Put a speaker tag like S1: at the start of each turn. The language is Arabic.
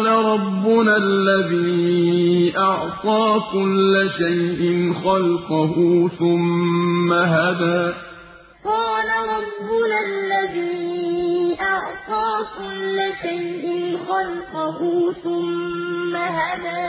S1: قَالَ رَبُّنَا الَّذِي أَعْطَىٰ كُلَّ شَيْءٍ خَلْقَهُ ثُمَّ هَدَىٰ قَالَ رَبُّنَا الَّذِي أَعْطَىٰ كُلَّ شَيْءٍ خَلْقَهُ ثُمَّ هَدَىٰ